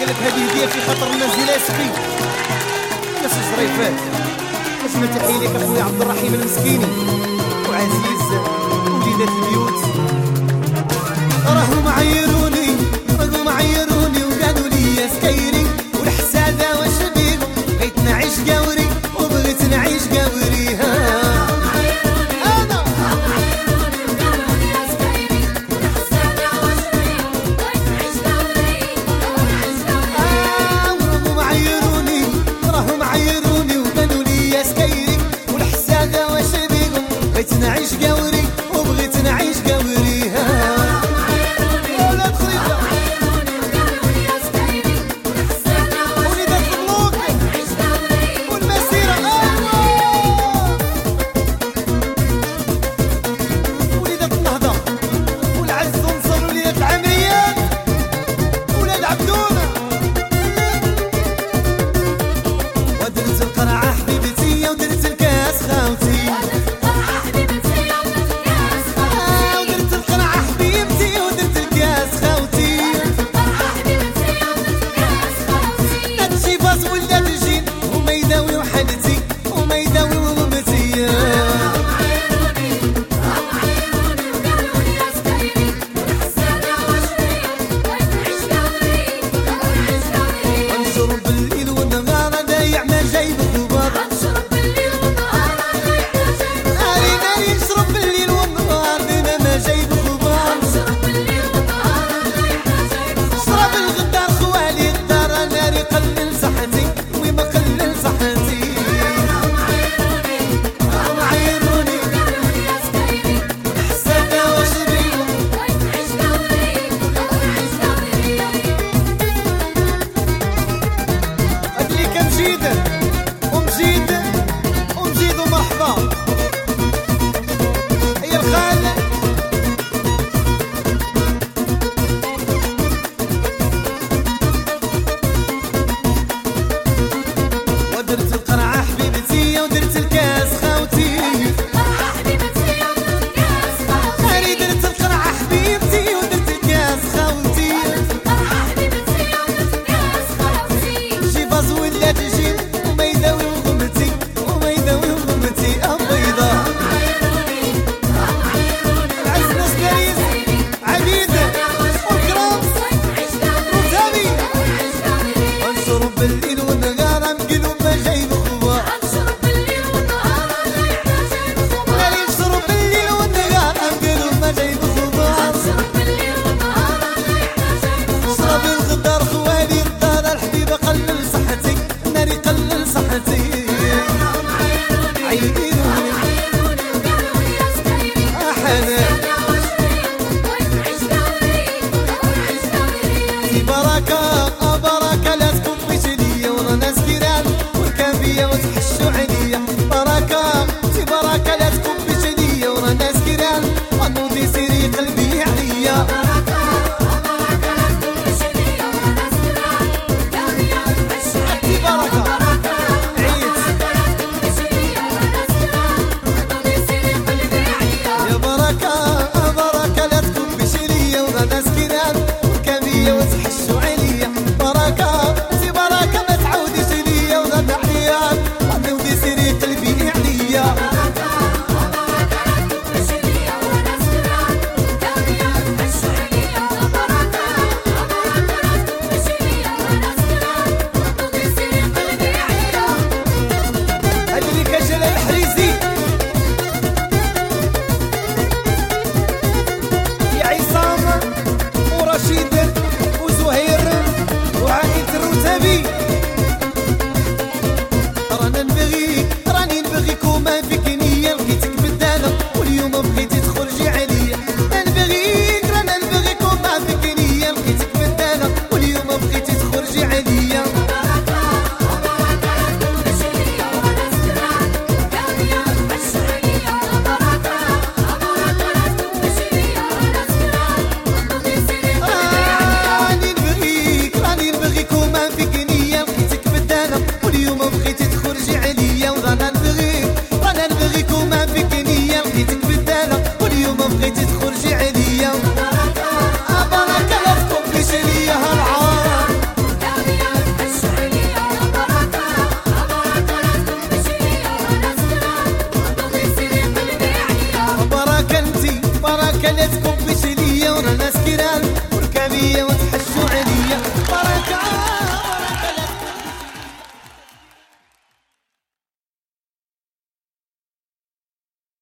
قالت هذه هدية في خطر المنزل يسقي ناس الزريفات اسمع تحيه لك أخويا عبد الرحيم المسكيني؟ قوري وبغيت نعيش قوري.